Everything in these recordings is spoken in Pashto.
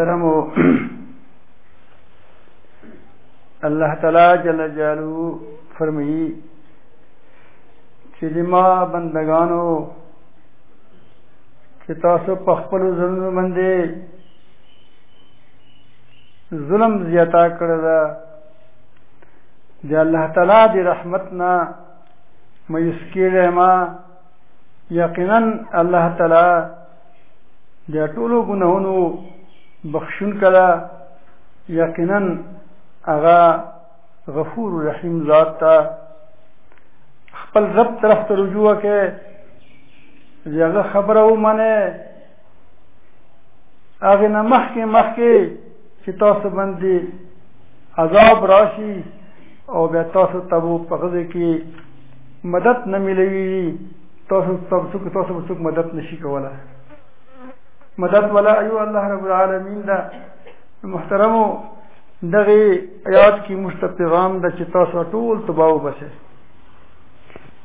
محترمو الله تعالی جل جلاله فرمایي چې ما بندگانو چې تاسو په خپل ظلم باندې ظلم زیاتا کړی دا د الله تعالی دی رحمت نه مې سکیره ما یقینا الله تعالی د ټولو ګناهونو بخشون کړه یقینا هغه غفور رحیم ذات ته خپل رب طرف ته رجوع وکړي هغه خبره ومنه هغه نه مخکې مخکې چې تاسو باندې عذاب راشي او بیا تاسو ته په غزه کې مدد نه ملوي تاسو تاسو که تاسو څوک مدد نشي کوله مدد ولا ایو الله رب العالمین دا محترمو دغه آیات کې مستقام د چې تاسو ټول تباو بشه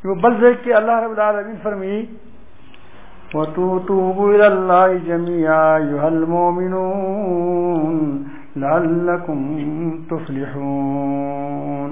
یو بل ځای کې الله رب العالمین فرمایي وتوبوا إلى الله جميعا أيها المؤمنون لعلكم تفلحون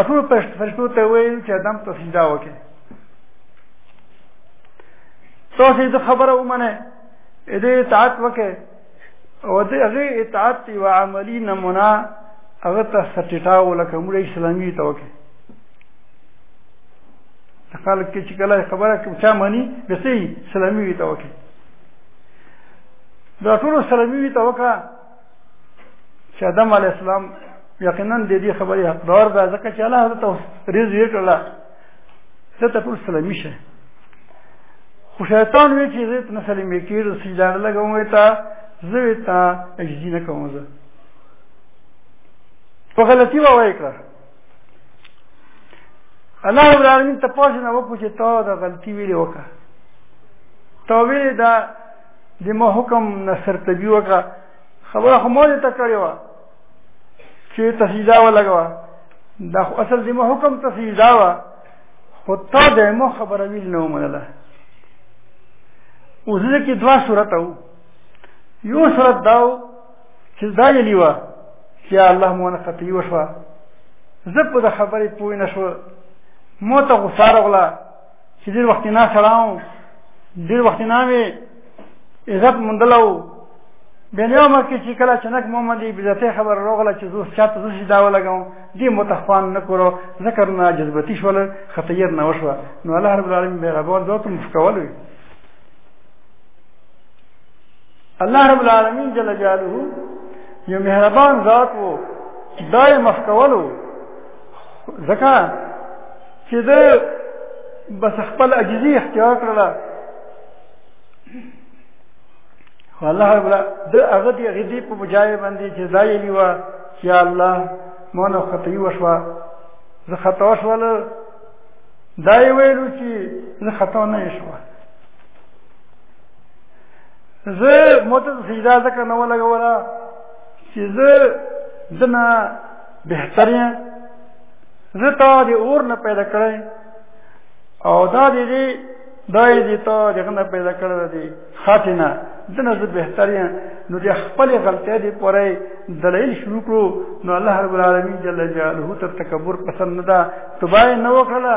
افرو پښت فرشتو ته ویل چې ادم ته سجده وکړي تاسو د خبره ومنه دې اطاعت وکړي او دې هغه اطاعت یو عملی نمونه هغه ته سټیټا ولکه موږ اسلامي ته وکړي خلک چې کله خبره کوي چا مانی بسې اسلامي ته وکړي دا ټول اسلامي ته وکړه چې آدم علی السلام یقینا د دې خبرې حقدار ده ځکه چې الله حضرت رزق یې کړل ته ته ټول سلامي شه خو شیطان وی چې زه نه سلامي کېږم سجده لګوم ته زه ته اجازه نه کوم زه په غلطي وای کړه الله رب العالمین ته پوښتنه وکړه چې تا دا غلطي ویلې وکړه تا ویلې دا د مو حکم نصر تبي وکړه خبره خو مو ته کړې و چې تسجیدا ولګوا دا اصل د مو حکم تسجیدا و خو تا د مو خبره ویل نه ومنله اوس دې کې دوا صورت وو یو صورت داو چې دا یلی و چې الله مو نه خطي وشوه زه په خبرې پوه نه شو مو ته غوساره غلا چې ډېر وخت نه سړاو ډېر وخت نه وي عزت مندلو بین یو مکه چې کله چنک محمد بیزته خبر روغله چې زوس چاته زوس دا ولګم دې متخوان نه کورو ذکر نه جذبتی شول خطیر نه وشو نو الله رب العالمین به ربول دوت مفکول وي الله رب العالمین جل جلاله یو مهربان ذات وو دای مفکولو ځکه چې د بس خپل عجزي اختیار کړله والله رب د هغه دی غدي په بجای باندې چې ځای لیوا چې الله مونږ خطي وشوا زه خطا وشول دا یې ویلو چې زه خطا نه شو زه مت سجدا ځکه نه ولګوله چې زه دنا بهترین زه تا د اور نه پیدا کړی او دا دې دې دا دې تا دغه نه پیدا کړی دی خاتنه دنه زه بهترین نو د خپل غلطۍ دی پرې دلیل شروع کړو نو الله رب العالمین جل جلاله تر تکبر پسند نه دا تبای نه وکړه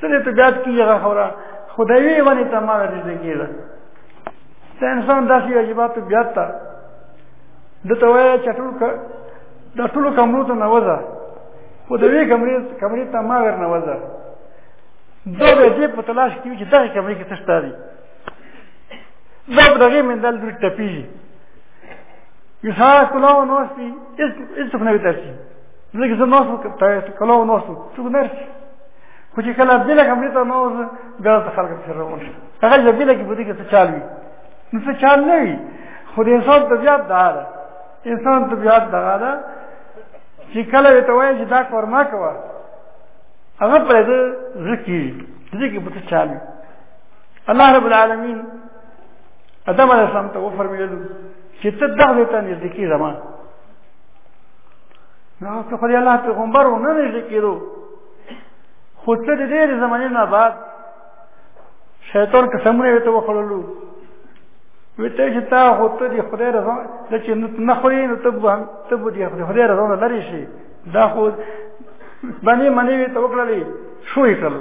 سره ته بیا کیږي هغه خبره خدایي باندې ته ما ورته کیږي ته انسان داسې واجبات بیا تا د ته وای چټول ک د ټولو کمرو ته نوځه خو د وی کمرې کمرې ته ما ور نوځه دا به دې په تلاش کې چې دغه کمرې کې څه ستاري دا په دغه مندل دوی ټپي یو ساعت کلاو نو سپي اس اس څه نه وي تاسو زه کې نو څه ته کله نو څه څه نه رسي خو چې کله بل کمرې ته نو څه ګل ته خلک سره روان شي هغه چې بل کې بده کې څه چالوي نو څه چال نه وي خو د انسان طبيعت دا ده انسان طبيعت دا ده چې کله ته وایي چې دا کور ما کوه هغه په دې ځکه دې کې بده چالوي الله رب العالمین ادم علیه السلام ته وفرمایلو چې ته دغه ته نږدې کی زمان نو څه خو دی الله پیغمبر ونه نږدې کېدو خو څه د ډېرې زمانې نه بعد شیطان قسمونه یې ته وخوړلو وی ته چې تا خو ته د خدای رضا د چې نه خورې نو ته به ته به د خدای رضا نه لرې شي دا خو باندې منې وی ته وکړلې شو یې کړل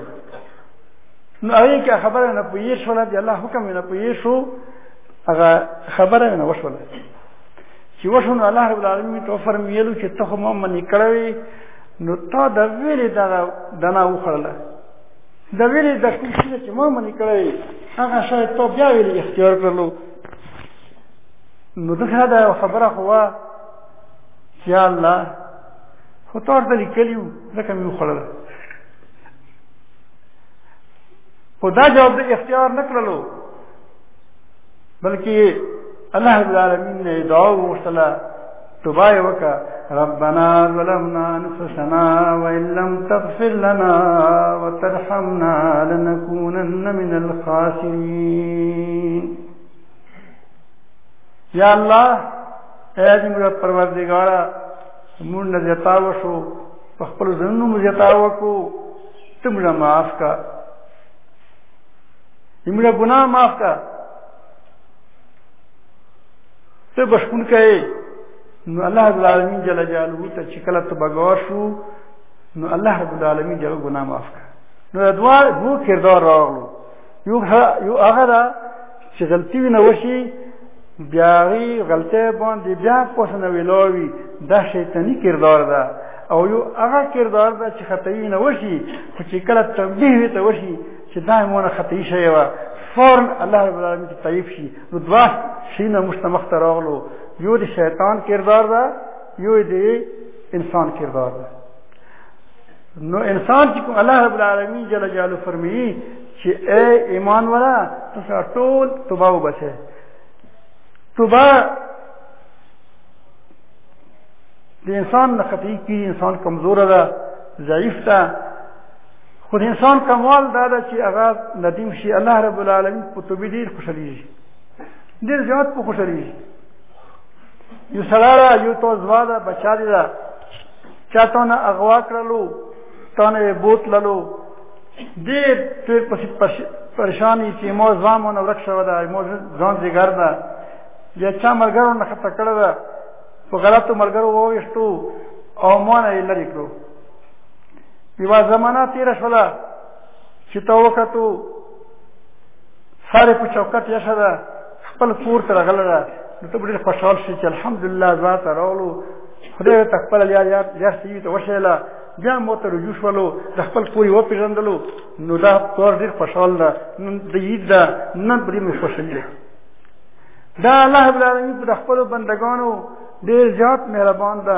نو هغه کې خبره نه پوهې شوله د الله حکم نه پوهې شو هغه خبره نه وشوله چې وشو نو الله رب العالمین ته فرمایلو چې ته هم منی کړوي نو تا د ویلې دا دنا وخړله د ویلې د کوم شي چې ما منی کړوي هغه شی ته بیا ویلې اختیار کړلو نو دغه دا خبره هو چې الله خو تور د لیکلیو ځکه مې وخړله خدا جواب د اختیار نکړلو بلکې الله رب العالمین نه دعا وغوښتله توبه یې وکړه ربنا ظلمنا انفسنا وان لم تغفر لنا وترحمنا لنكونن من الخاسرین یا الله اے زموږ پروردګارا موږ نه زتا وشو په خپل ځنو موږ زتا وکړو ته موږ معاف کړه زموږ ګناه معاف کا ته بشکون کئ نو الله رب العالمین جل جلاله ته چې کله ته بغور شو نو الله رب العالمین جل ګناه معاف کا نو دوا دو کردار راغلو یو یو هغه دا چې غلطي نه وشي بیا غي غلطه باندې بیا پوښتنه ویلوي دا شیطانی کردار ده او یو هغه کردار ده چې خطا نه وشي خو چې کله تنبیه ته وشي چې دا مونږه خطي شوی و فورن الله رب العالمین ته طیب شي نو دوا شینه مشتمخ ته راغلو یو د شیطان کردار ده یو د انسان کردار ده نو انسان چې کوم الله رب العالمین جل جلاله فرمایي چې اے ایمان والا تاسو ټول توبه وباسئ توبه د انسان نه خطي کی انسان کمزور ده ضعیف ده خو د انسان کمال دا ده چې هغه ندیم شي الله رب العالمین په توبې ډېر خوشحالېږي ډېر زیات په خوشحالېږي یو سړی ده یو تو ځوا ده بچا دی ده چا تا نه اغوا کړلو تا نه یې بوتللو ډېر تېر پسې پریشانی چې مو ځوان مو نه ورک شوی ده مو ځان زیګر ده یا چا ملګرو نه خطه کړی ده په غلطو ملګرو وویشتو او مو نه یې لرې کړو یوه زمانه تېره شوله چې تا وکتو سارې په چوکټ یشه ده خپل کور ته راغله ده نو ته به ډېر خوشحال شي چې الحمدلله ځان ته راغلو خدای ته خپل یا یا یا سیوی ته وشیله بیا مو ته رجوع شولو د خپل پوری و پیژندلو نو دا تور ډیر خوشحال ده نن د عید ده نن پرې مې خوشحال ده دا الله رب العالمین پر خپل بندگانو ډیر زیات مهربان ده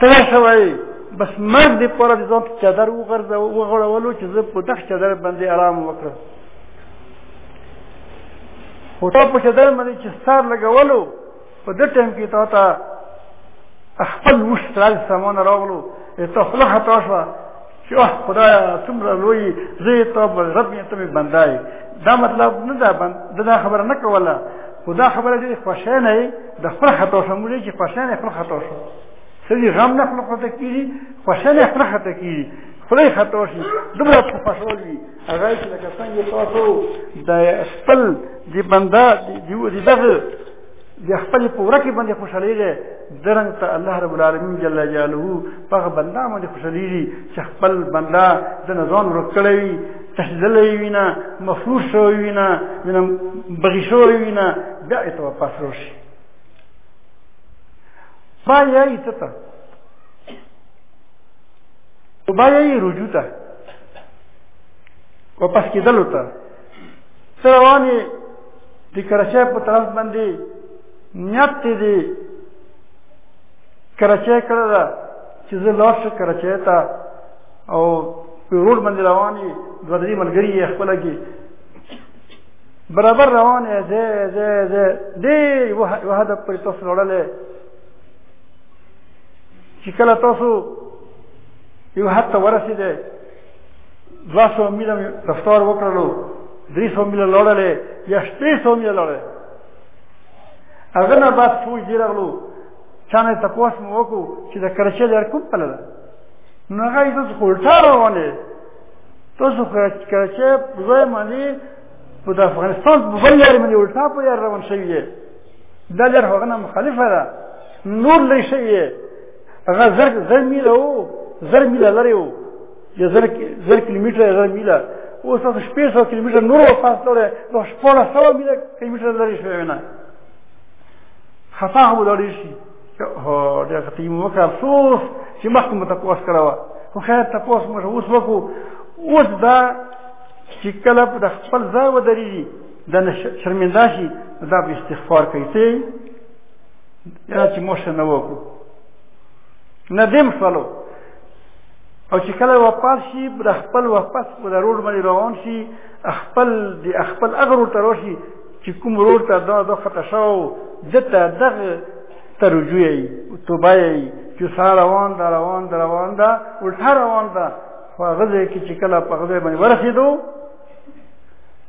تیر شوی بس مرګ دې پر دې ځان چادر وغورځو وغړولو چې زه په دغه چادر باندې آرام وکړم خو ته په چادر باندې چې ستار لګولو په دې ټیم کې تا ته خپل مشترل سامان راغلو ته خپل خطا شو چې اوه خدایا څومره لوی زه ته رب یې ته بندای دا مطلب نه دا بند دا خبره نه کوله خدا خبره دې خوښه نه د خپل خطا شو موږ چې خوشاله خپل خطا شو سړي غم نه خپل خطا کیږي خوشاله خپل خطا کیږي خپل خطا شي دومره په خوشحال وي هغه چې لکه څنګه تاسو د خپل د بنده دی دی دغه د خپل پوره کې باندې خوشحالي ده درنګ ته الله رب العالمین جل جلاله په بنده باندې خوشحالي چې خپل بنده د نزان ورکړی تحللی وینا مفروض شوی وینا وینا بغی شوی وینا بیا یې ته واپس راشي با یې ته ته با یې رجوع ته واپس کېدلو ته ته روان یې د کراچۍ په طرف باندې نیت دی کراچۍ کړه چې زه لاړ شم کراچۍ ته او په روډ باندې روان یې دوه درې ملګري یې خپله کې برابر روان یې زه زه زه ډېر یوه هدف پورې تاسو لوړلی چې کله تاسو یو حد ته ورسېدی دوه سوه میله مې رفتار وکړلو درې سوه میله لوړلی یا شپې سوه میله لوړلی هغه نه بعد فوج دې راغلو چانه تپوس مو وکړو چې د کرچې لار کوم پله ده نو هغه یې تاسو خلټا روانې تاسو کرچې په ځای باندې په د افغانستان په بل لار باندې الټا په لار روان شوی دی دا لار هغه نه مخالفه ده نور لې شوی دی هغه زر زر میله وو زر میله لري وو یا زر زر کیلومتر زر میله اوس تاسو شپږ سو کیلومتر نور وفاس لري نو شپږ سو میله کیلومتر لري شوی نه خفا هم ولړی شي هو دا قیم وکړ افسوس چې مخکې مو تاسو کړو خو خیر تاسو مو اوس وکړو اوس دا چې کله په خپل ځای ودرېږي د شرمنده شي دا به استغفار کوي ته یا چې مو نه وکړو ندیم شولو او چې کله وفات شي د خپل وفات په ضرور باندې روان شي خپل د خپل اغرو تروشي چې کوم ورور ته دا د خطا شو دته دغه ترجوی توبه یې چې سال روان دا روان دا روان دا الټا روان دا فغزه کې چې کله په غزه باندې ورسېدو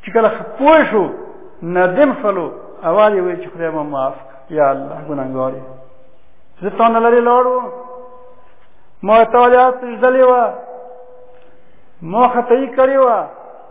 چې کله پوه شو ندم فلو اول یې وی چې خدای ما معاف یا الله ګناګار زه تا نه لري لاړو ما تعالی تجدلی و ما خطای کړی و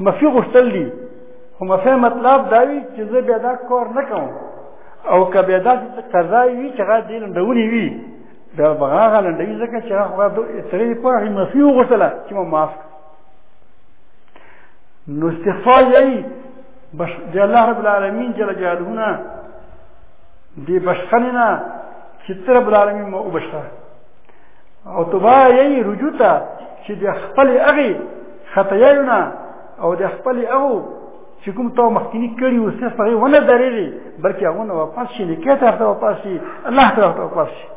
مفي غوښتل دي خو مفي مطلب دا وي چې زه بیا دا کار نه کوم او که بیا داسې څه قضا وي چې هغه دې لنډونې وي بیا به هغه لنډوي ځکه چې هغه ترې دې پوه شي مفي وغوښتله چې ما معاف کړه نو استغفار یې بش د الله رب العالمین جل جلاله نه دې بشخنې نه چې تر رب العالمین مو وبښه او توبه یې رجوع ته چې د خپل هغې خطایو نه او د خپل هغه چې کوم تو مخکینی کړي او صرف هغه ونه درېږي بلکې هغه نه واپس شي نیکه ته ته واپس شي الله ته ته واپس شي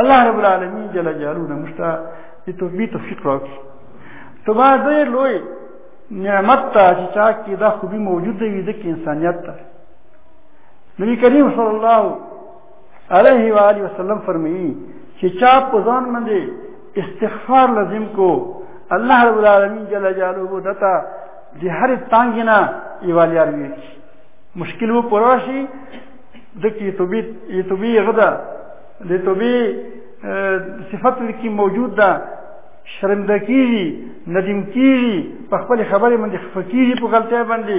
الله رب العالمین جل جلاله مشتا دې توبې توفیق راکړي تبا دې لوی نعمت ته چې چا کې دا خوبي موجود دی ځکه انسانیت ته نبی کریم صلی الله علیه و آله وسلم فرمایي چې چا په ځان باندې استغفار لازم کو الله رب العالمین جل جلاله دتا د هر تانګنا ایوالیار وی مشکل و پراشي د کی توبې توبې غدا د توبې صفات لکی موجود ده شرمده کیږي ندیم کیږي په خپل خبره باندې خفه کیږي په غلطه باندې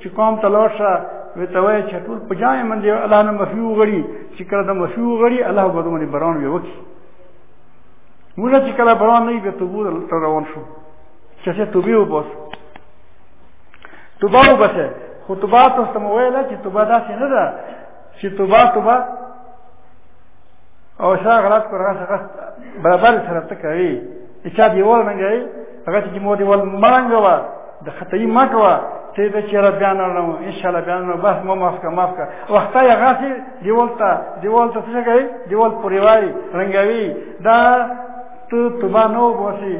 چې قوم ته لاړ شه وی ته وایه چې ټول په جامع من دی الله نه مفي وغړي چې کله د مفي وغړي الله به دومره بران وي وکړي موږ چې کله بران نه وي توبو ته روان شو چې څه توبې وباس توبه وباسه خو توبه تاسو ته ویل چې توبه داسې نه ده چې توبه توبه او شاغلات پر هغه برابر سره ته کوي چې چا دیوال منګي هغه چې مور ول مانګ وا د خطي مټ وا ته به چې را بیان نه ان شاء الله بیان نه بس مو معاف کا معاف کا وخت یې غاسي دیوال ته دیوال ته څه کوي دیوال پوری وای رنگوي دا ته تبا نو بوسي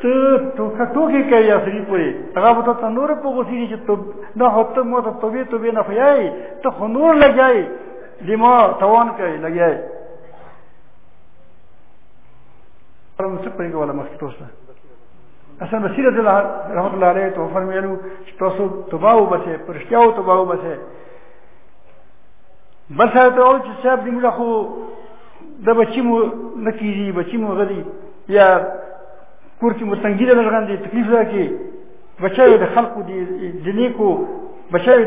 ته ټوکه ټوکې کوي اصلي پوری هغه به ته نور په غوسی چې ته نه هوته مو ته توبې توبې نه خیای ته خو نور لګیای دماغ توان کوي لګیای نو څه پرېږه ولا مخکې ټوس نه اصل مسیر رضی الله رحمت الله علیه تو فرمایلو چې تاسو توبه وبسه پرشتیاو توبه وبسه بل سره ته او چې صاحب دې موږ خو د بچی مو نکیږي بچی مو غدي یا کور کې متنګی ده لږان دي تکلیف ده کې بچایو د خلقو دي جنې کو بچایو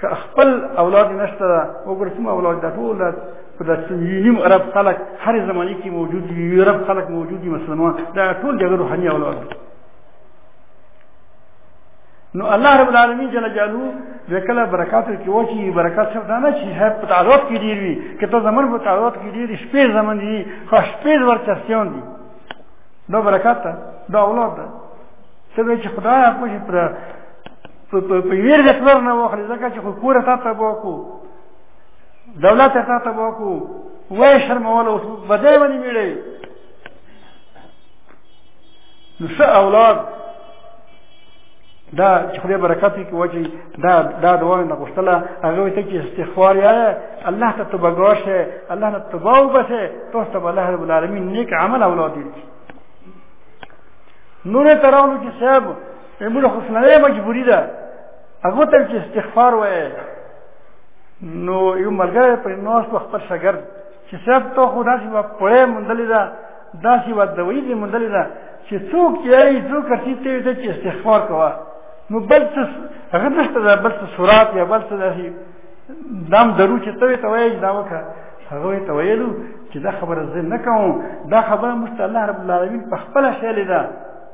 که خپل اولاد نشته ده وګوره څومره اولاد ده ټول په داسې نیم عرب خلک هرې زمانې کې موجود دي عرب خلک موجود دي مسلمان دا ټول د هغه روحاني اولاد دي نو الله رب العالمین جل جلاله د کله برکات کې و چې برکات څه دا نه چې هر په تعارف کې ډیر وي که ته زمون په تعارف کې ډیر شپې زمون دي خو شپې ورته سیون دي دا برکات ده دا اولاد ده څه چې خدای په پر په په ویر د پلار نه واخلي ځکه چې خو کور ته ته بوکو دولت ته ته بوکو وای شرمول اوس بدای باندې ویړي نو څه اولاد دا چې خدای برکت یې کوي دا دا دعا نه غوښتله هغه ته چې استغفار یا الله ته توبه غوښه الله ته توبه وبسه تاسو ته الله رب العالمین نیک عمل اولاد دي نور تراونو چې صاحب موږ خو سنوي مجبوری ده هغه ته چې استغفار وایي نو یو ملګری پر نوس په خپل شګرد چې صاحب ته خو داسې و پړې مندلې ده داسې و دوی دې مندلې ده چې څوک یې څوک کړي ته چې استغفار کوه نو بل څه هغه نشته ده بل څه سورات یا بل څه داسې دام درو چې ته ته وایي دا وکړه هغه ته ویلو چې دا خبره زه نه کوم دا خبره مشته الله رب العالمین په خپل شیل ده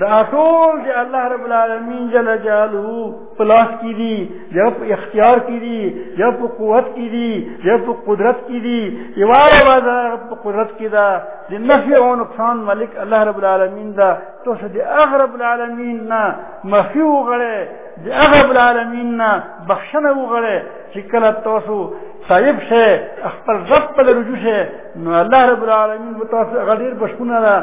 دا ټول دی الله رب العالمین جل جلاله پلاس کی دی یا په اختیار کی دی یا په قوت کی دی یا په قدرت کی دی یواره باز په قدرت کی دا د نفع او نقصان ملک الله رب العالمین دا تو څه دی اغرب العالمین نه مخی وغړې دی اغرب العالمین نه بخښنه وغړې چې کله تاسو صاحب شه خپل رب په رجوع شه نو الله رب العالمین متاسف غډیر بشکونه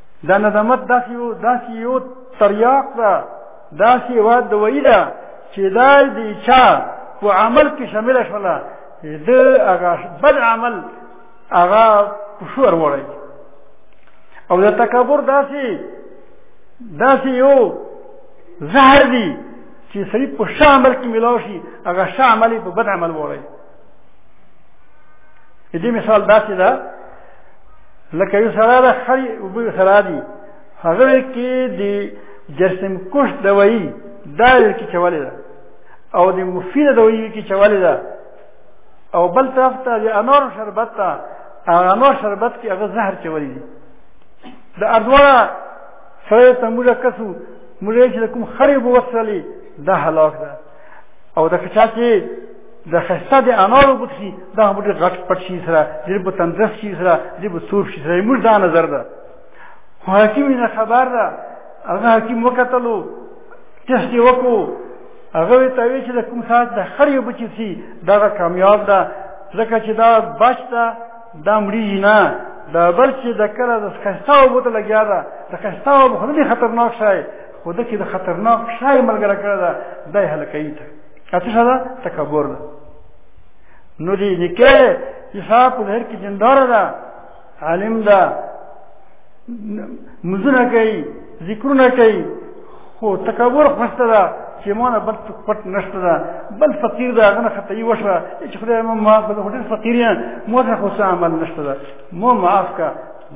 دا ندامت داسې یو داسې یو تریاق ده داسې یوه دوایي ده چې دا د چا په عمل کې شامله شوله د هغه بد عمل هغه په شور وړی او د تکبر داسې داسې یو زهر دی چې سړي په ښه عمل کې ملاو شي هغه ښه عمل په بد عمل وړی دې مثال داسې ده لکه یو سره د خړی او به سره دی هغه کې د جسم کوش دوايي دا کې چواله ده او د مفید دوايي کې چواله ده او بل طرف ته د انور شربت ته انور شربت کې هغه زهر چولې دي د اردوړه سره ته موږ کسو موږ چې کوم خري بوصلي دا هلاک ده او د کچا چې د خسته د انارو بوټ شي دا بوټ غټ پټ شي سره دې په تندرست شي سره دې په سور شي سره موږ دا نظر ده حاکم نه خبر ده هغه حاکم وکتلو ټیسټ یې وکړو هغه ته وی چې د کوم ساعت د خر یو بچی سي دا کامیاب ده ځکه چې دا بچ ده دا مړی نه دا بل چې د کله د خسته وبوت لګیا ده د خسته وبوت خطرناک شي خو د کې د خطرناک شای ملګری کړه دا دای هلکې ته اته شدا تکبر ده نو دې نکه حساب په هر کې جندار ده عالم ده مزونه کوي ذکرونه کوي خو تکبر خوسته ده چې مونږ بل پټ نشته ده بل فقیر ده هغه خطا یې وشوه چې خدای مو معاف کړه خو ډېر فقیر یم مو څه خو عمل نشته ده مو معاف کا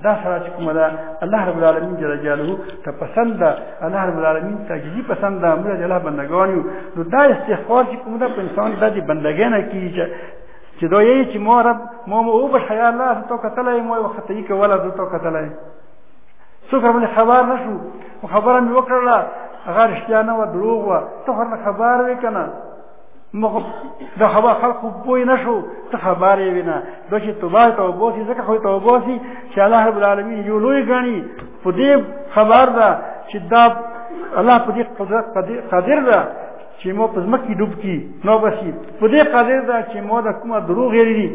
دا سره چې کومه ده الله رب العالمین جل جلاله ته پسند ده الله رب العالمین ته جدي پسند ده موږ د الله بندګان یو نو دا استغفار چې کومه ده په انسان د دې بندګۍ نه کیږي چې چې دا یې چې مو رب مو مو وبښ یا الله ته کتلای مو وخت یې کوله ته کتلای څوک باندې خبر نشو خبره مې وکړه هغه رښتیا نه و دروغ و ته خبر وې کنه موږ د خبر خلکو پوه نه شو ته خبر یې وینه دا چې توبه ته وبوسي ځکه خو ته وبوسي چې الله رب العالمین یو لوی غني په دې خبر ده چې دا الله په دې قدرت قادر ده چې مو په ځمکه ډوب کی نو بشي په دې قادر ده چې مو د کومه دروغ یې لري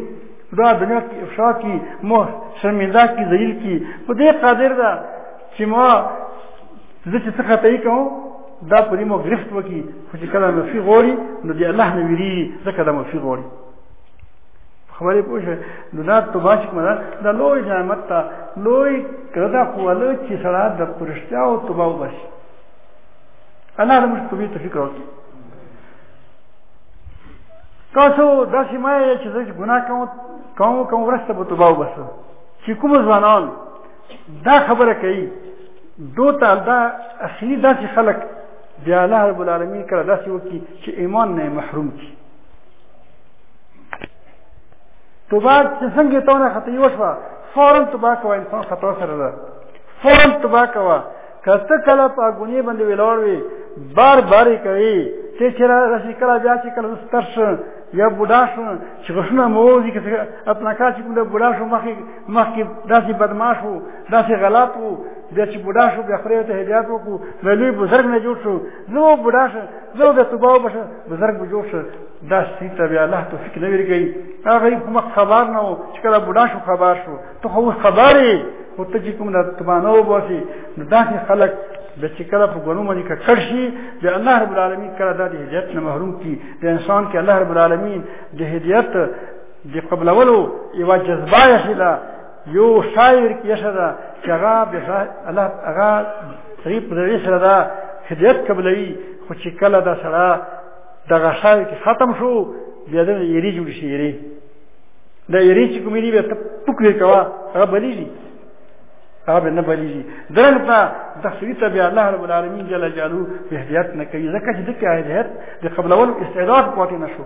دا دنیا کې افشا کی مو شرمنده کی ذلیل کی په دې قادر ده چې ما زه چې څه خطا کوم دا پرې مو گرفت وکي خو چې کله نفي غوړي نو دی الله نه ویری ځکه دا مفي غوړي خبرې پوه شوې نو دا توبه چې کومه دا لوی نعمت ته لوی کړه خو له چې سره د پرشتیا او توبه وبشي الله دې موږ توبې ته فکر وکړي تاسو دا چې ما یې چې زه ګناه کوم کوم کوم ورسته به توبه وبسم چې کوم ځوانان دا خبره کوي دو ته دا اخلي داسې خلک بیا الله رب العالمین کله داسې وکړي چې ایمان نه محروم کړي توبه چې څنګه ته نه خطا یو شو فورا توبه کوه انسان خطا سره ده فورا توبه کوه کته کله په غونی باندې ویلور وي بار بار کوي چې چې راشي کله بیا چې کله ستر شو یا بوډا شو چې غشنه موزي کې خپل کار چې کوم بوډا شو مخې مخکې داسې بدماش وو داسې غلط وو بیا چې بوډا شو بیا خدای ته هدایت وکړو نو لوی بزرګ نه جوړ شو نو بوډا شو نو د توبه وبشه بزرګ به جوړ شو دا سي ته بیا الله توفیق نه ورګي هغه کوم خبر نه وو چې کله بوډا شو خبر شو ته خو خبرې او ته چې کوم د تمانو وباسي نو داسې خلک د چې کله په ګنو باندې ککړ شي د الله رب العالمین کله د هدایت نه محروم کی د انسان کې الله رب العالمین د هدایت د قبلولو یو جذبه یې شله یو شاعر کې شله چې هغه به الله هغه طریق د سره دا هدایت قبلوي خو چې کله دا سره دغه شاعر کې ختم شو بیا د یری جوړ شي یری دا یری چې کومې دی به ته پکې کوا هغه بلیږي هغه به نه بلیږي درنګ ته تفسیری ته بیا الله رب العالمین جل جلاله به هدایت نه کوي ځکه چې دغه هدایت د قبلولو استعداد پاتې نشو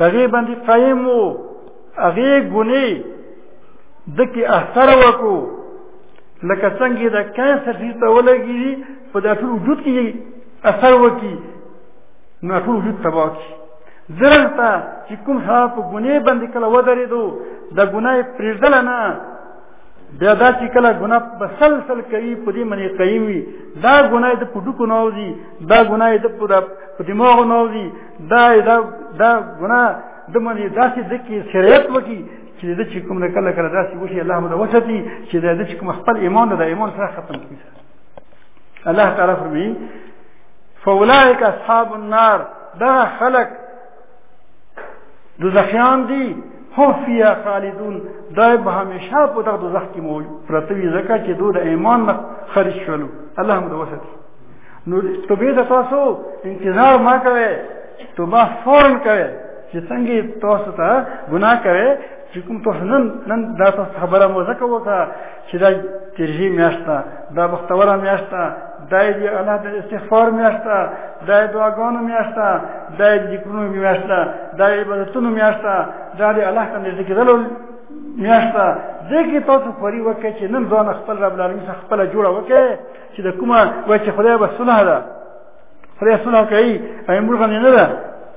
هغه باندې قائم وو هغه ګونی دکی اثر وکړو لکه څنګه دا کانسر چې ته ولګي په داخل وجود کې اثر وکړي نو ټول وجود تباہ کی زرنتا چې کوم ها په ګناه باندې کله ودرېدو د ګناه پرېږدل نه بیا دا چې کله ګناه په سلسل کوي په دې باندې قیم وي دا ګناه د پډوکو نه وځي دا ګناه د پودا په دماغ نه وځي دا دا دا ګناه د باندې داسې د کې شریعت وکي چې د چې کوم نه کله کله داسې وشي الله مو وساتي چې د چې کوم خپل ایمان د ایمان سره ختم کړي الله تعالی فرمایي فاولائک اصحاب النار دا خلق دوزخیان دي هم فيها خالدون دا به همیشه په دغه دوزخ کې مو پرته وي ځکه چې دوی د ایمان نه خارج شول الله هم وساتي نو توبې ته تاسو انتظار ما کوي توبه فورن کوي چې څنګه تاسو ته ګناه کوي چې کوم تاسو نن نن دا تاسو خبره مو ځکه وکړه چې دا تیرهی میاشت ده دا بختوره میاشت ده دا د الله د استغفار میاشت ده دا د دعاګانو میاشت ده دا د ذکرونو میاشت ده دا د عبادتونو میاشت ده دا د الله ته نږدې کېدلو میاشت ده ځکه تاسو خوري وکړئ چې نن ځان خپل رب العالمین څخه خپل جوړه وکړئ چې د کومه وای چې خدای به صلح ده خدای سنا کوي ایم بل غنی نه ده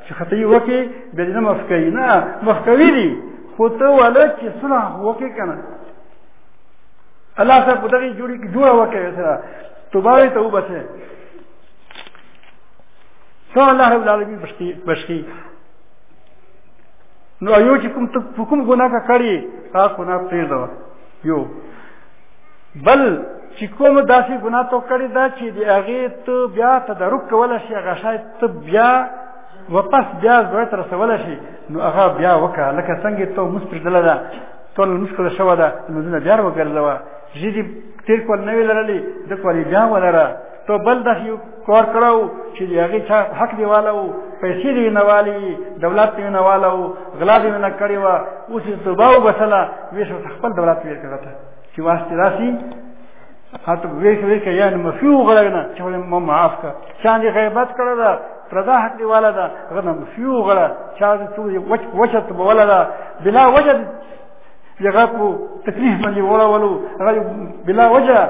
چې خطي وکي د دې مخ کوي نه مخ کوي دي خو ته ولا چې سنا وکي کنه الله ته په دغه جوړي کې جوړه وکي سره توبه ته وبسه ته الله رب العالمین بشکی بشکی نو یو چې کوم ته کوم ګناه کا کړی هغه ګناه پرې دا یو بل چې کوم داسې ګناه تو کړی دا چې د هغې ته بیا تدارک کولی شي هغه شاید ته بیا واپس بیا زړه ته رسولی شي نو هغه بیا وکړه لکه څنګه ته مونځ پرېږدلی ده ټول لمونځ کړی شوی ده لمونځونه بیا وګرځوه ژې دې تېر کول نه وې لرلې د کول بیا ولره ته بل د یو کار کړو چې هغه چا حق دی والو پیسې دی نه والی دولت دی نه والو غلا دی نه کړی و اوس ته باو بسلا ویش خپل دولت ویر کړه ته چې واسطه راسي حتی ویش ویش یعنی مفیو غلګنه چې ما معاف کا چاندې غیبت کړه دا پردا حق دی والا دا غنه مفیو غلا چا دې ټول وچ وچت بولا دا بلا وجد یغه کو تکلیف باندې وړولو هغه بلا وجه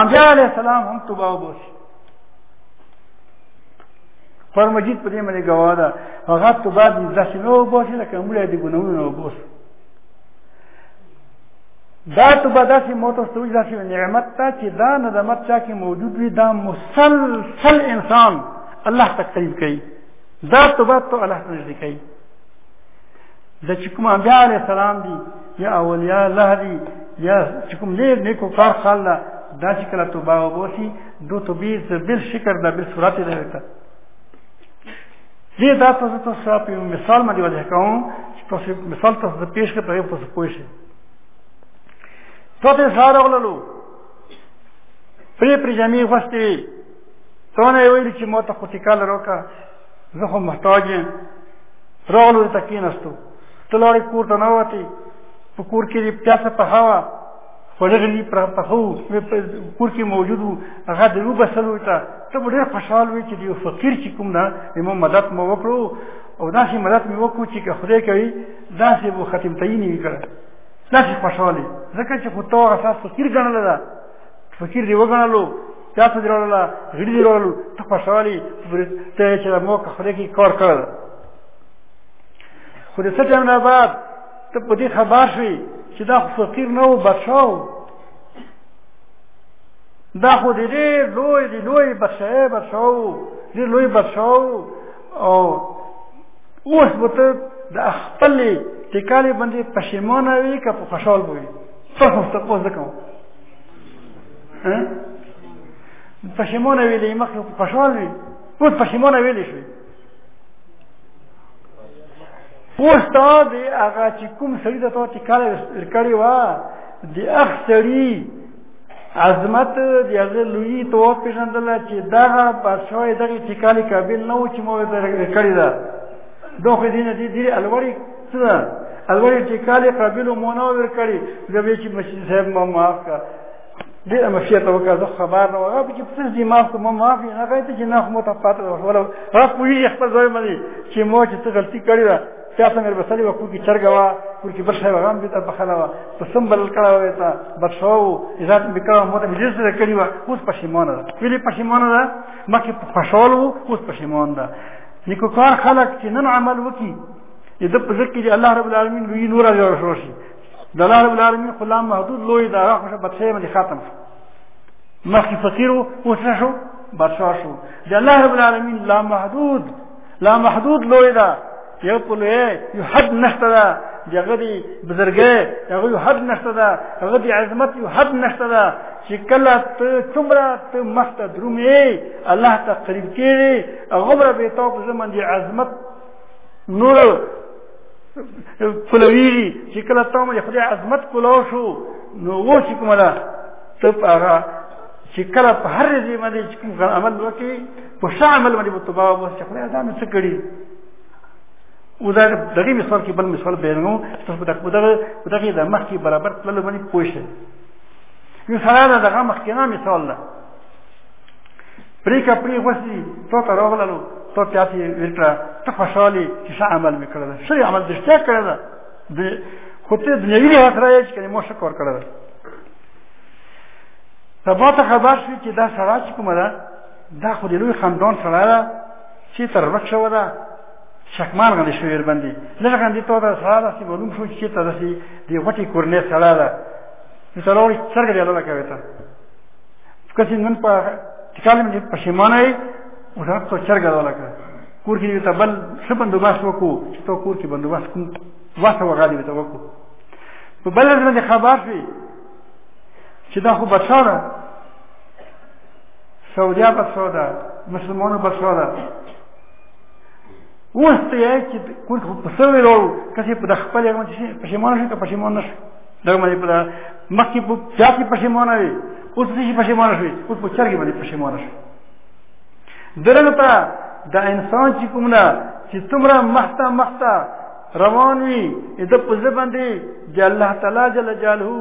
انبیاء علیہ السلام هم توبه وبوسي پر مجید په دې باندې گواه ده هغه توبه دې داسې نه وبوسي لکه موږ دې ګناهونه نه وبوسو دا توبه داسې موته ستوي داسې نعمت ته چې دا ندمت چا کې موجود وي دا مسلسل انسان الله تقریب کوي دا توبه ته الله نږدې کوي د چې کوم انبیاء علیه السلام دي یا اولیا الله دی یا چې کوم نه نیکو کار خال نه دا چې کله توبه وبوسي دو توبې زبل شکر دا بل صورت دی ورته زه دا تاسو ته سره په مثال باندې وځه کوم چې تاسو مثال تاسو پیش کړئ په تاسو پوه شئ تاسو سره غللو پرې پرې جامې خوستې څونه ویل چې مو ته خوتیکال روکا زه خو محتاج یم راغلو دلته کېناستو ته لاړې کور ته نه وتې په کور کې دې پیاسه پخه وه خوړغې دې پخه وو کور کې موجود وو هغه دې وبسلو ته ته به ډېر خوشحال وې چې د یو فقیر چې کوم ده زموږ مدد مو وکړو او داسې مدد مې وکړو چې که خدای کوي داسې به ختم تعین وي کړه داسې خوشحالې ځکه چې خو تا هغه ساعت فقیر ګڼله ده فقیر دی وګڼلو چا څه جوړول غړي جوړول ته خوشالي ته چې مو کفره کې کار کړل خو د څه ټیم نه بعد ته په دې خبر شوې چې دا فقیر نه و بچاو دا خو دې لوی دې لوی بچای بچاو دې لوی بچاو او اوس به ته د خپل ټکالې باندې پښیمانه وي که په خوشحال به وي تاسو ته پوه زده کوم پښیمانه ویلې مخکې په خوشحال وي اوس پښیمانه ویلې شوي اوس تا د هغه چې کوم سړي د تا ټکاله ورکړې وه د هغه سړي عظمت د هغه لوی توه پیژندل چې دغه پښوی دغه ټیکالی قابل نه و چې مو کړی دا دوه دینه دي ډیر الوړی څه الوړی ټیکالی قابل مو نه ور کړی د به چې مشین صاحب ما معاف کا دې مشیت وکړه زه خبر نه وغه چې څه دې معاف کوم معاف نه غوښته چې نه مو ته پاتره ولا راس پوری خپل ځای باندې چې مو چې څه غلطي کړی چا څنګه بسلی و کوکی چرګ وا کوکی بل شی وغام بیت په خلا وا ته سم بل کړه وې تا بخښو عزت به کړه مو ته جز سره کړی وا اوس پښیمانه ده ویلې پښیمانه ده مکه خوشاله وو اوس پښیمان ده نیکو کار خلق چې نن عمل وکي د په ذکر دی الله رب العالمین وی نور اجر شو شي د الله رب العالمین خلا محدود لوی دا راخه بچې مې ختم مخکې فقیر وو اوس شو بادشاہ شو د الله رب العالمین لا محدود لا محدود لوی ده یو په لوی یو حد نشته ده دغه دی بزرګي هغه یو حد نشته ده هغه دی عظمت یو حد نشته ده چې کله ته څومره ته مخته درومې الله ته قریب کېږي هغه بر به تو په زمون دی عظمت نور کولویږي چې کله ته مې خدای عظمت کولو شو نو و چې کومه ده ته په هغه چې کله په هر ځای باندې چې کوم عمل وکړي په ښه عمل باندې متبا و چې خدای دا مې څه کړي او دا دغه مثال کې بل مثال بیانو چې تاسو دغه دغه دغه د مخ کې برابر تلل باندې پوه شئ یو سره دا دغه مخ کې نه مثال ده پرې کا پرې وسی تو ته راغللو تو ته اسی ورکړه ته خوشالي چې څه عمل مې کړل څه عمل دې څه کړل د خو ته دنیوي لحاظ راځي چې مو شکر کړل سبا ته خبر شي چې دا سړی کومه ده دا خو د لوی خاندان سړی ده چې تر ورک شوی ده شکمال غلی شوی ورباندې لږ غاندې ته دا سړی داسې معلوم شو چې چېرته داسې د غټې کورنۍ سړی ده نو ته راوړي څرګه ډېره ده کوې ته کسې نن په ټکال مې پښېمانه یې اوس هغه ته چرګه ده لکه کور کې ته بل ښه بندوبست وکړو چې ته کور کې بندوبست کوم واسه وغالي ته وکړو په بل ځل باندې خبر شي چې دا خو بچا ده سعودیا بچا ده مسلمانو بچا ده اوس ته یې چې کوم خو په سوي ورو کسي په خپل یو چې پښیمان شي ته پښیمان نشي دا مې په مخکې په چا کې پښیمان وي اوس دې پښیمان شي اوس په چرګ باندې پښیمان شي درنه ته دا انسان چې کومه چې تمره مخته مخته روان وي د په ځ باندې د الله تعالی جل جلاله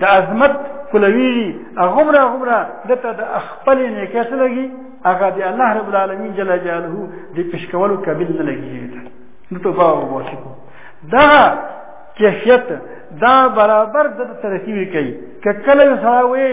د عظمت کولوي هغه مره هغه مره دته د خپل نیکه سره لګي هغه د الله رب العالمین جل جلاله د پیشکولو قابل نه لګي نو ته باور وکړي دا کیفیت دا برابر د ترتیب کوي کله سره وي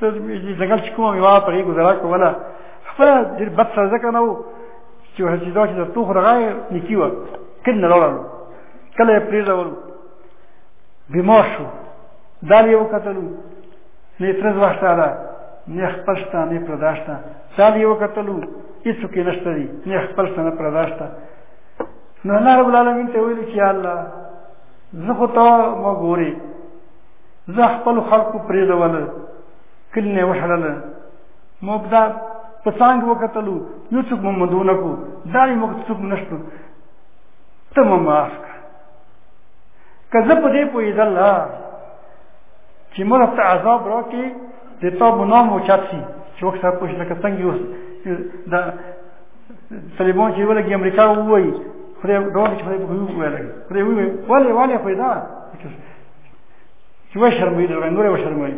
ځنګل چې کومه میوه پرې ګزاره کوله خپله ډېر بد سره ځکه نه و چې حسیدا چې د توخ دغه نیکي وه کله نه راوړل کله یې پرېږدول بیمار شو دال یې وکتلو نه یې ترز واښتاله نه خپل شته نه پردا شته دال یې وکتلو هېڅوک یې نشته دي نه خپل شته نه پردا شته نو الله رب العالمین ته ویلي چې الله زه خو ته ما ګورې زه خپل خلکو پرېدول کلی نه وشړل مو دا په څنګ وکتلو یو څوک مو مدونه کو دا یو وخت څوک نشته ته مو معاف کړ که زه په دې پوهېدل چې موږ ته عذاب راکړي د تا به نام اوچت شي چې وخت سره پوښتنه لکه څنګه یو د طالبان چې ولګي امریکا ووایي خدای ډول چې خدای په ویل خدای ویل ولې ولې پیدا چې وشرموي د نور وشرموي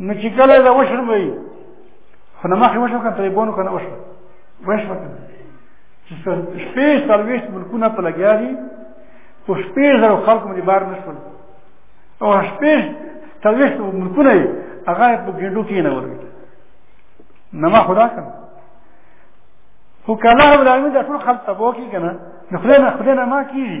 نو چې کله دا وشرموي خو نه مخې وشو کنه طالبانو کنه وشو وشو کنه چې شپې سرویس ملکونه په لګیا دي په شپې زرو خلکو باندې بار نشول او شپې سرویس ملکونه هغه په ګډو کې نه ورغلي نه ما خدا کنه خو کله ابراهیم د ټول خلک تبو کی کنه نو خدای نه خدای نه ما کیږي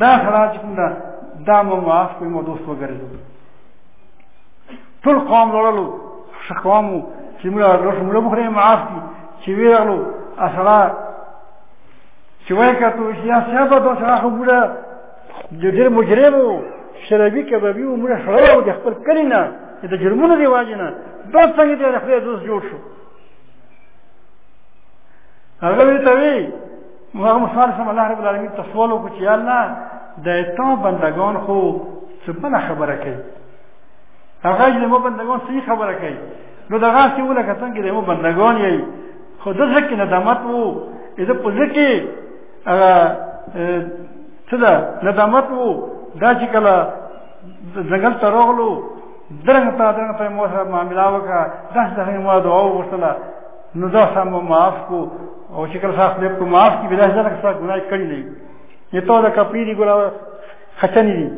دا خراج کوم دا دا مو معاف کوي مو دوست وګرځو ټول قوم لړلو شقوامو چې موږ له شمول بخره معاف دي چې ویرغلو اصلا چې وای کتو چې یا سبب د سره خو موږ د ډېر مجرمو شرابي کبابي و موږ شړو د خپل کلی نه د جرمونو دی واجنه دا څنګه د خپل دوست جوړ شو هغه وی ته وی هغه مثال سم الله رب العالمین تسوال وکړي چې الله د تا بندگان خو څه بل خبره کوي هغه چې مو بندگان صحیح خبره کوي نو دغه څه ولکه څنګه د مو بندگان یې خو د ځکه ندامت وو اذا په ځکه هغه څه ده ندامت وو دا چې کله ځنګل ته راغلو درنګ ته درنګ ته مو سره معامله وکړه داس دغه مو دعا وغوښتله نو دا سم معاف کو او چې کله خاص دې کو معاف کی بلا ځکه څه ګناه کړی نه یې ته دا کپی دی ګلا خچنی دی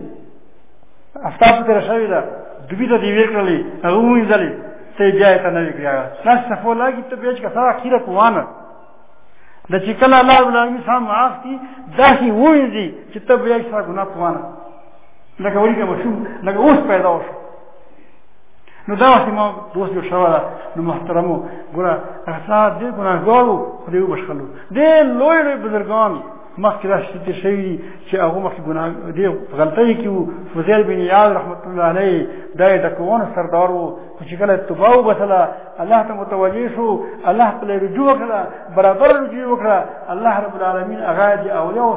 افتاب تر شوی دا دوی ته دی وکړلې هغه مو ځلې ته بیا ته نه وکړه ناس صفو لاګي ته بیچ کا سره اخیره کوانه د چې کله الله رب العالمین سم معاف کی دا هی وې دي چې ته بیا څه ګناه کوانه لکه ولي کوم شو لکه اوس پیدا وشو نو دا وخت ما دوست یو شوه ده نو محترمو ګوره هغه ساعت ډېر ګناهګار وو خو دی وبښلو ډېر لوی لوی بزرګان مخکې راشي تېر شوي دي چې هغو مخکې ګناه ډېر غلطۍ کې وو فضیل بن یاد رحمت الله علیه دا یې ډکوان سردار وو خو چې کله توبه وبسله الله ته متوجه شو الله پرې رجوع وکړه برابر رجوع وکړه الله رب العالمین هغه د اولیاو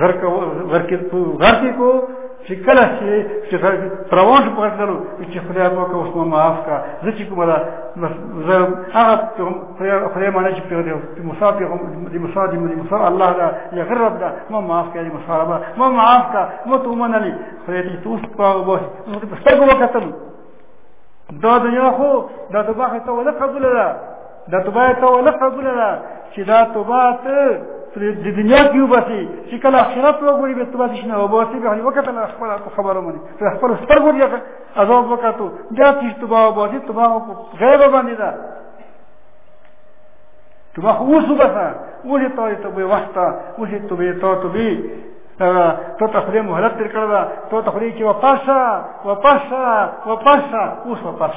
غر کو غر کې کو غر کې کو چې کله چې چې روان شو پکړ کړو چې خدای په کو اوس معاف کا زه چې کومه زه هغه خدای معنی چې پیغمبر موسی پیغمبر د موسی د موسی الله دا یا غیر رب دا ما معاف کړي موسی رب ما معاف کا مو ته منلې خدای دې توس په وبوس نو په سترګو وکتل دا دنیا خو دا د باغ ته ولا قبول ده دا توبه ته ولا قبول ده چې دا توبه ته د دنیا کې وباسي چې کله آخرت وګوري به توبه شنه وباسي به وخت له خپل خبرو باندې په خپل سترګو یې عذاب وکړو دا چې توبه وباسي توبه په غیب باندې ده توبه اوس وباسه ولې ته توبه وخت ولې توبه ته توبه تو ته خدای مهلت تر کړل تو ته خدای چې واپس واپس واپس اوس واپس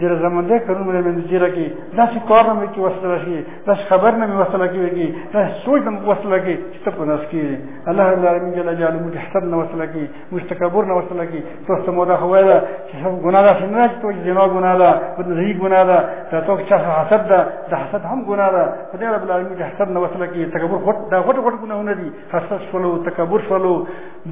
د رضامندۍ کارونه مې مې نتیجه راکړي داسې کار نه مې کې وسله راکړي داسې خبر نه مې وسله راکړي داسې سوچ نه مې وسله راکړي چې ته په ناس کېږي الله رب العالمین جل جلاله موږ حسد نه وسله کړي موږ تکبر نه وسله کړي تاسو ته مو دا خو ویله چې سب ګناه داسې نه ده چې توجه زنا ګناه ده بدنهي ګناه ده دا تو چا حسد ده د حسد هم ګناه ده خدای رب العالمین د حسد نه وسله کړي تکبر غټ دا غټ غټ ګناهونه دي حسد شولو تکبر شولو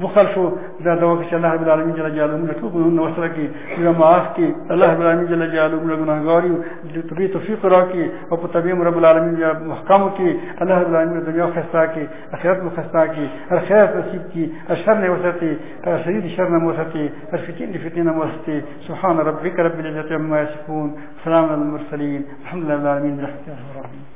بخل شو دا دوا کې الله رب العالمین جل جلاله موږ ټول ګناهونه وسره کې دا معاف کې الله رب العالمین جل جلاله موږ ګناهګار یو د توبې توفیق راکړي او په تبیم رب العالمین یا محکم کې الله رب العالمین دنیا خستا کې اخرت مو خستا کې هر خیر نصیب کې اشر نه وساتي هر شدید شر نه وساتي هر فتنه دې فتنه نه وساتي سبحان ربک رب العزه عما یصفون سلام علی المرسلین الحمد لله العالمین رحمته الله